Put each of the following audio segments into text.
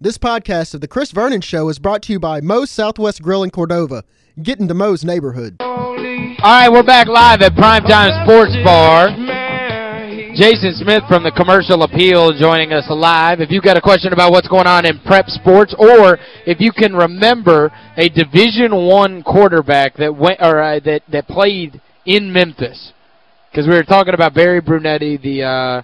This podcast of The Chris Vernon Show is brought to you by Moe's Southwest Grill in Cordova. Get into Moe's neighborhood. All right, we're back live at Primetime Sports Bar. Jason Smith from the Commercial Appeal joining us live. If you've got a question about what's going on in prep sports or if you can remember a Division One quarterback that went or uh, that that played in Memphis. Because we were talking about Barry Brunetti, the uh,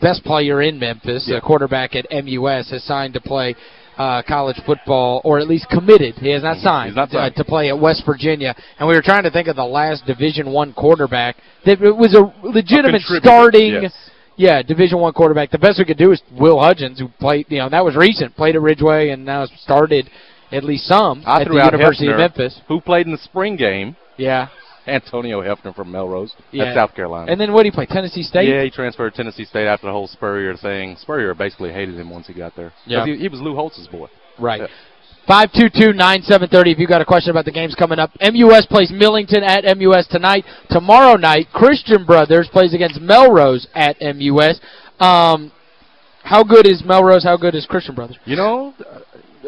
best player in Memphis, Yeah. a quarterback at MUS, has signed to play uh, college football, or at least committed. He has not signed, not signed. Uh, to play at West Virginia. And we were trying to think of the last Division One quarterback that it was a legitimate contributor, starting yes. yeah, Division One quarterback. The best we could do is Will Hudgens, who played, you know, that was recent, played at Ridgeway and now started at least some I at the University of Memphis. Who played in the spring game. Yeah. Antonio Heffner from Melrose. Yeah. That's South Carolina. And then what did he play? Tennessee State? Yeah, he transferred to Tennessee State after the whole Spurrier thing. Spurrier basically hated him once he got there. Yeah. He, he was Lou Holtz's boy. Right. Yeah. 522-9730 if you've got a question about the games coming up. MUS plays Millington at MUS tonight. Tomorrow night, Christian Brothers plays against Melrose at MUS. Um, how good is Melrose? How good is Christian Brothers? You know,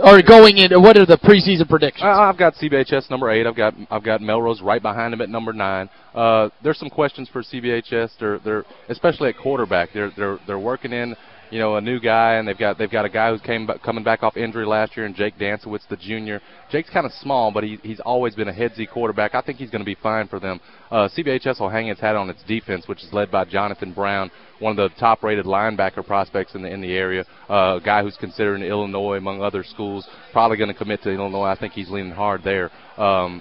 Or going in, what are the preseason predictions? I've got CBHS number 8. I've got I've got Melrose right behind him at number 9. Uh, there's some questions for CBHS. They're they're especially at quarterback. They're they're they're working in you know, a new guy, and they've got they've got a guy who's came coming back off injury last year, and Jake Dansowitz, the junior. Jake's kind of small, but he, he's always been a headsy quarterback. I think he's going to be fine for them. Uh, CBHS will hang its hat on its defense, which is led by Jonathan Brown, one of the top-rated linebacker prospects in the in the area. Uh, a guy who's considered in Illinois among other schools, probably going to commit to Illinois. I think he's leaning hard there. Um,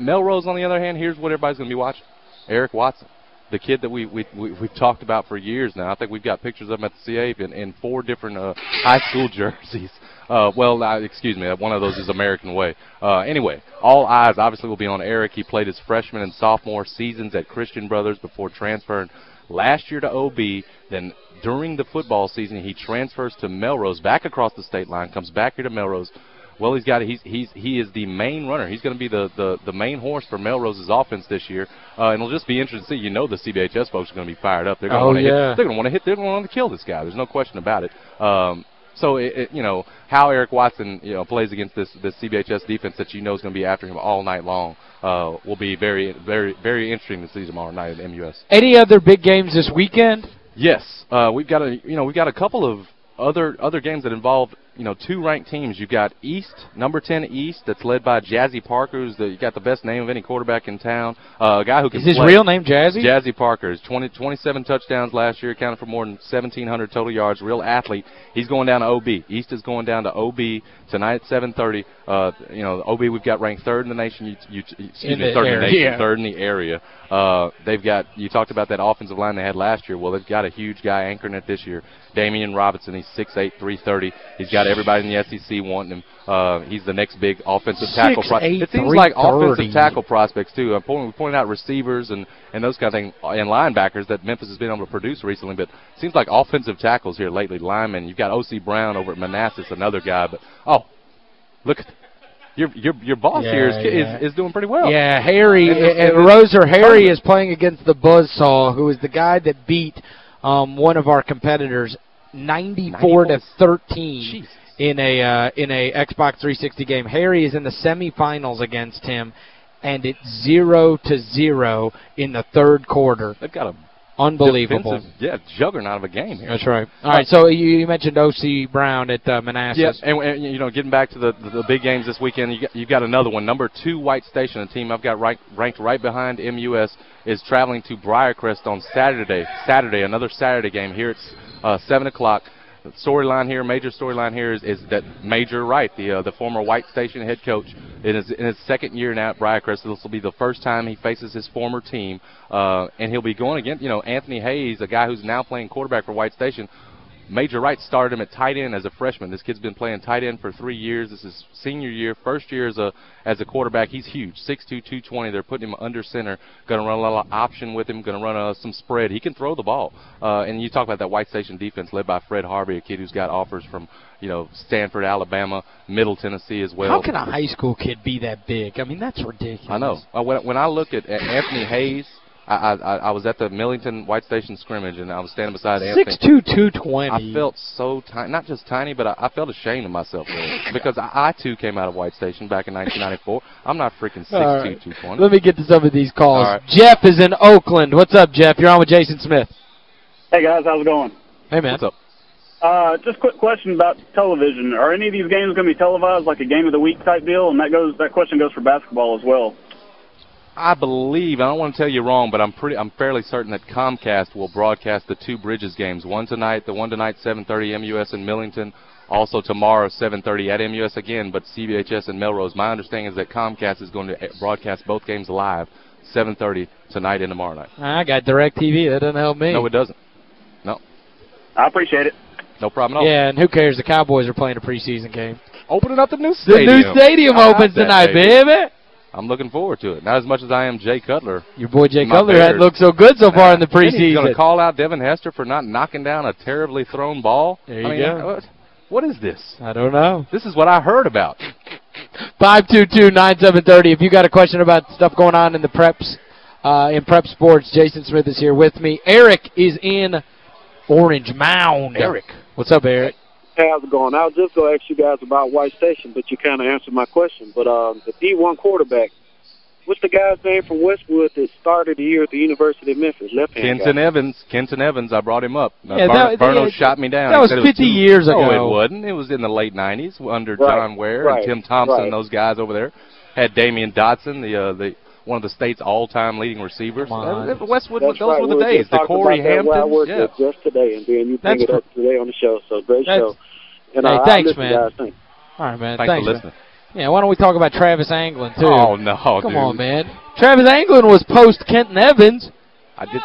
Melrose, on the other hand, here's what everybody's going to be watching: Eric Watson the kid that we, we, we, we've talked about for years now. I think we've got pictures of him at the CA in, in four different uh, high school jerseys. Uh, well, uh, excuse me, one of those is American Way. Uh, anyway, all eyes obviously will be on Eric. He played his freshman and sophomore seasons at Christian Brothers before transferring last year to OB. Then during the football season, he transfers to Melrose, back across the state line, comes back here to Melrose. Well, he's got he's he's he is the main runner. He's going to be the, the the main horse for Melrose's offense this year, uh, and it'll just be interesting to see. You know, the CBHS folks are going to be fired up. They're going to Oh, want to yeah. hit. They're going to want to hit. They're going to want to kill this guy. There's no question about it. Um, so it, it, you know how Eric Watson you know plays against this this CBHS defense that you know is going to be after him all night long uh, will be very very very interesting to see tomorrow night at MUS. Any other big games this weekend? Yes, uh, we've got a you know we've got a couple of other other games that involve you know two ranked teams. You've got East, number ten East, that's led by Jazzy Parker, who's the you got the best name of any quarterback in town. Uh, a guy who can Is his play. real name Jazzy? Jazzy Parker is 20, 27 touchdowns last year, accounted for more than 1,700 total yards. Real athlete. He's going down to OB. East is going down to OB tonight at 7:30. Uh, you know, OB we've got ranked third in the nation. You, you, excuse In me, third in the area. nation, Yeah. third in the area. Uh, they've got. You talked about that offensive line they had last year. Well, they've got a huge guy anchoring it this year. Damian Robinson. He's 6'8", 330. He's got everybody in the SEC wanting him. Uh, he's the next big offensive tackle. 6'8", it seems like 330. offensive tackle prospects too. I'm pointing, we pointed out receivers and and those kind of things and linebackers that Memphis has been able to produce recently, but it seems like offensive tackles here lately. Linemen, you've got O.C. Brown over at Manassas, another guy, but oh, look at your your your boss here is, Yeah, yeah. is is doing pretty well. Yeah, Harry, And this- and and Roser Harry is playing against the Buzzsaw, who is the guy that beat um, one of our competitors 94 to 13 Jesus. in a uh, in a Xbox 360 game. Harry is in the semifinals against him, and it's 0 to 0 in the third quarter. They've got a Unbelievable. yeah, juggernaut of a game here. That's right. All right, so you, you mentioned O.C. Brown at uh, Manassas. Yes, and, and you know, getting back to the, the the big games this weekend, you got, you got another one. Number two, White Station, a team I've got right, ranked right behind MUS, is traveling to Briarcrest on Saturday. Saturday, another Saturday game here. It's uh, seven o'clock. Storyline here, major storyline here is, is that Major Wright, the uh, the former White Station head coach, in his in his second year now at Briarcrest, this will be the first time he faces his former team, uh, and he'll be going against you know Anthony Hayes, a guy who's now playing quarterback for White Station. Major Wright started him at tight end as a freshman. This kid's been playing tight end for three years. This is senior year, first year as a as a quarterback. He's huge, 6'2", 220. They're putting him under center. Going to run a lot of option with him. Going to run uh, some spread. He can throw the ball. Uh, and you talk about that White Station defense led by Fred Harvey, a kid who's got offers from you know Stanford, Alabama, Middle Tennessee as well. How can a high school kid be that big? I mean, that's ridiculous. I know. Uh, when, when I look at, at Anthony Hayes, I, I I was at the Millington White Station scrimmage, and I was standing beside Anthony. Six two two twenty. I felt so tiny, not just tiny, but I, I felt ashamed of myself really, because I, I too came out of White Station back in 1994. I'm not freaking six All two right. two twenty. Let me get to some of these calls. All right. Jeff is in Oakland. What's up, Jeff? You're on with Jason Smith. Hey guys, how's it going? Hey, man. What's up? Uh, just a quick question about television. Are any of these games going to be televised like a game of the week type deal? And that goes that question goes for basketball as well. I believe I don't want to tell you wrong, but I'm pretty I'm fairly certain that Comcast will broadcast the two Bridges games. One tonight, the one tonight 7:30 MUS in Millington. Also tomorrow 7:30 at MUS again, but CBHS and Melrose. My understanding is that Comcast is going to eh, broadcast both games live 7:30 tonight and tomorrow night. I got direct TV. That doesn't help me. No, it doesn't. No. I appreciate it. No problem at all. yeah, and who cares? The Cowboys are playing a preseason game. Opening up the new stadium. The stadium. new stadium I opens tonight, baby. baby. I'm looking forward to it. Not as much as I am Jay Cutler. Your boy Jay Cutler hadn't looked so good so far in the And He's going to call out Devin Hester for not knocking down a terribly thrown ball. There you I mean, go. What, what is this? I don't know. This is what I heard about. 522-9730. If you got a question about stuff going on in the preps, uh, in prep sports, Jason Smith is here with me. Eric is in Orange Mound. Eric. What's up, Eric? Hey, how's it going? I was just going to ask you guys about White Station, but you kind of answered my question. But um, the D1 quarterback, what's the guy's name from Westwood that started the year at the University of Memphis? Left-hand Kenton guy. Evans. Kenton Evans, I brought him up. Uh, Yeah, Verno, that- Verno yeah, shot me down. that was said it 50 too- years No, ago. it wasn't. It was in the late 90s under Right, John Ware right, and Tim Thompson, right. those guys over there. Had Damian Dotson, the uh, the one of the state's all-time leading receivers. Come on. Uh, Westwood, That's those right. were we the days. The Corey about that where I Hamptons. Yeah. just today, and then you bring That's it up today on the show. So great That's- show. And Hey, thanks, I man. All right, man. Thanks, Thanks, for listening. Yeah, why don't we talk about Travis Anglin, too? Oh, no, Come dude. on, man. Travis Anglin was post-Kenton Evans. I did. Is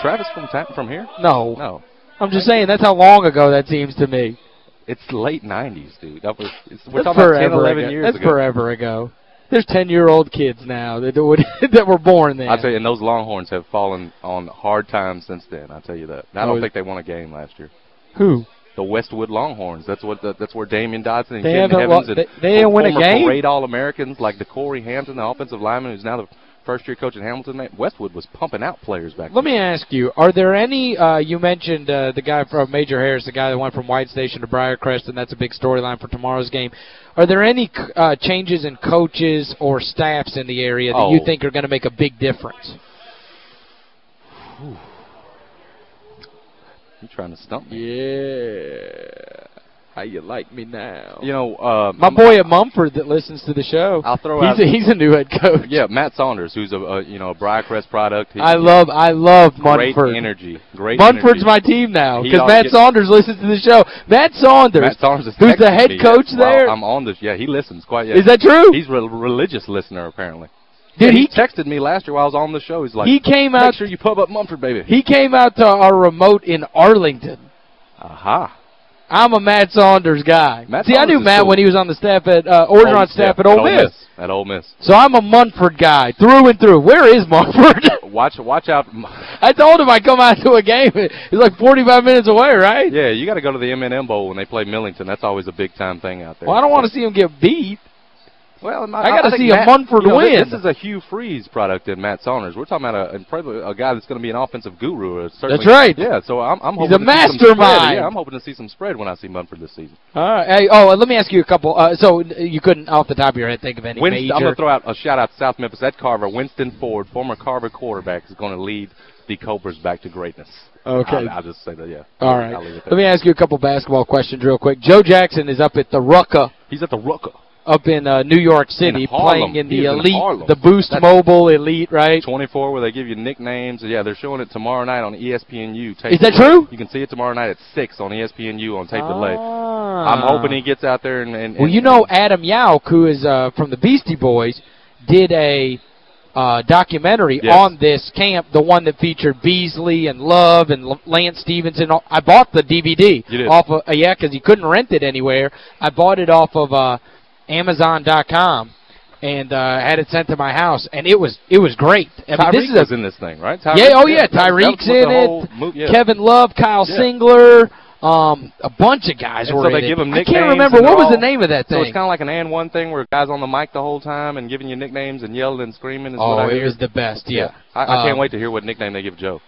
Travis from ta- from here? No. No. I'm just saying that's how long ago that seems to me. It's late 90s, dude. That was, it's, we're That's talking about 10, forever 11 ago. years That's ago. forever ago. There's 10-year-old kids now that would that were born then. I'll tell you, and those Longhorns have fallen on hard times since then. I'll tell you that. I don't Oh, think they won a game last year. Who? The Westwood Longhorns. That's what. The, that's where Damian Dodson and They Kenton Evans and they- they didn't win a game? Parade All-Americans like the Corey Hampton, the offensive lineman who's now the first-year coach at Hamilton. Westwood was pumping out players back Let me ask you, are there any, uh, you mentioned uh, the guy from Major Harris, the guy that went from White Station to Briarcrest, and that's a big storyline for tomorrow's game. Are there any uh, changes in coaches or staffs in the area that you Oh. think are going to make a big difference? You trying to stump me? Yeah. How you like me now? You know, uh, My boy at Munford that listens to the show. I'll throw he's out- a, he's a new head coach. Yeah, Matt Saunders, who's a, a you know a Briarcrest product. He- I love I love great Munford. energy. Great Munford's energy. my team now because Matt. Saunders listens to the show. Matt Saunders, Matt Saunders is who's the head coach yes. Wow, there. I'm on this. Yeah, he listens quite. Yeah. Is that true? He's a religious listener apparently. Dude, he, he texted me last year while I was on the show. He's like, he came out, make sure you pub up Munford, baby. he came out to our remote in Arlington. Aha. I'm a Matt Saunders guy. Matt See, I knew Matt when he was on the staff at uh, Orgeron staff yeah, at Ole Miss. At Ole Miss. So I'm a Munford guy through and through. Where is Munford? Watch watch out. I told him I'd come out to a game. It's like 45 minutes away, right? Yeah, you got to go to the M&M Bowl when they play Millington. That's always a big time thing out there. Well, I don't want to see him get beat. Well, I gotta think see a Matt- Munford you know, win. This is a Hugh Freeze product in Matt Saunders. We're talking about a, a probably a guy that's going to be an offensive guru. uh, Certainly, That's right. Yeah, so I'm, I'm He's hoping a to see some spread. mastermind. Yeah, I'm hoping to see some spread when I see Munford this season. All right. Hey, oh, let me ask you a couple. Uh, so you couldn't, off the top of your head, think of any Winston, major. I'm going to throw out a shout out to South Memphis. Ed Carver, Winston Ford, former Carver quarterback, is going to lead the Cobras back to greatness. Okay. I'll, I'll just say that, yeah. All right. Let me ask you a couple basketball questions real quick. Joe Jackson is up at the Rucker He's at the Rucker. Up in uh, New York City Harlem. playing in the in Elite, the Boost That's- Mobile Elite, right? 24 where they give you nicknames. Yeah, they're showing it tomorrow night on ESPNU. Tape Is that delay. true? You can see it tomorrow night at 6 on ESPNU on tape delay. Ah. I'm hoping he gets out there and... and, Well, you know Adam Yauch, who is uh, from the Beastie Boys, did a uh, documentary Yes. on this camp, the one that featured Beasley and Love and L- Lance Stephenson. I bought the DVD off of uh, yeah, because he couldn't rent it anywhere. I bought it off of uh, Amazon.com and uh, had it sent to my house, and it was it was great. I mean, Tyreke this is was in this thing, right? yeah, oh Tyreke- yeah, that was Tyreke's in it. move- yeah. Kevin Love, Kyle Yeah. Singler, Um, a bunch of guys And were so in they it. give 'em I can't remember. What they're was the name of that thing. So it's kind of like an and one thing where guys on the mic the whole time and giving you nicknames and yelling and screaming is oh, what I it hear. was the best, yeah. I, I can't Um, wait to hear what nickname they give Joe.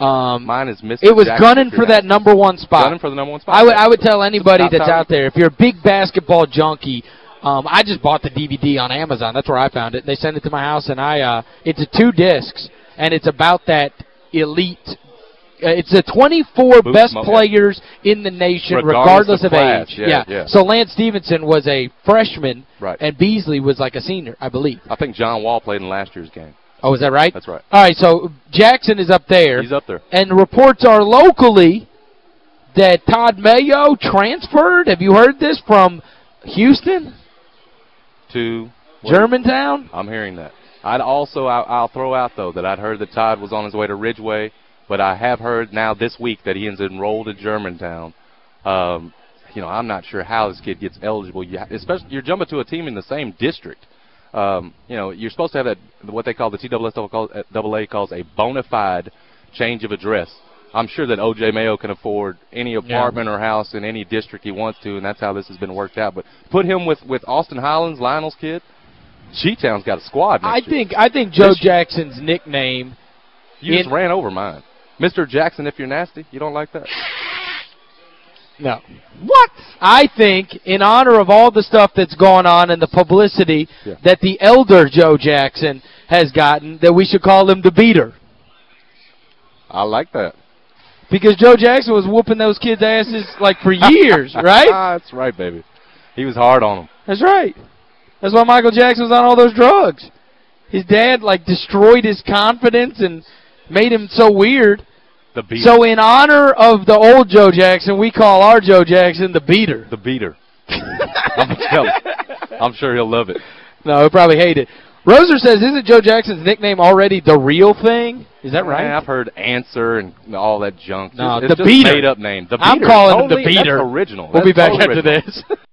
Um, Mine is Mr. it was Jackson gunning for that number one spot. Gunning for the number one spot. I would I would tell anybody that's out there, if you're a big basketball junkie, um, I just bought the DVD on Amazon. That's where I found it. They sent it to my house, and I uh, it's a two discs, and it's about that elite. Uh, it's the 24 Boots best players in the nation, Regardless regardless, of of, age. Yeah, yeah. So Lance Stephenson was a freshman, Right. and Beasley was like a senior, I believe. I think John Wall played in last year's game. Oh, is that right? That's right. All right, so Jackson is up there. He's up there. And reports are locally that Todd Mayo transferred. Have you heard this from Houston, To Germantown? I'm hearing that. I'd also I, I'll throw out though that I'd heard that Todd was on his way to Ridgeway, but I have heard now this week that he is enrolled at Germantown. Um, you know, I'm not sure how this kid gets eligible. You, especially you're jumping to a team in the same district. Um, you know, you're supposed to have that what they call the TWS calls, AA calls a bona fide change of address. I'm sure that O.J. Mayo can afford any apartment or house in any district he wants to, and that's how this has been worked out. But put him with with Austin Hollins, Lionel's kid. G-Town's got a squad next I year. think I think Joe This year. Jackson's nickname You just ran over mine. Mr. Jackson, if you're nasty, you don't like that? No. What? I think, in honor of all the stuff that's going on and the publicity Yeah. that the elder Joe Jackson has gotten, that we should call him the beater. I like that. Because Joe Jackson was whooping those kids' asses, like, for years, right? Ah, that's right, baby. He was hard on them. That's right. That's why Michael Jackson was on all those drugs. His dad, like, destroyed his confidence and made him so weird. The beater. So in honor of the old Joe Jackson, we call our Joe Jackson the beater. the beater. I'm I'm sure he'll love it. No, he'll probably hate it. Roser says, isn't Joe Jackson's nickname already the real thing? Is that right? Man, I've heard answer and all that junk. No, it's the just beater. made up name. The I'm beater. calling him the beater. Original. We'll be back totally after original. this.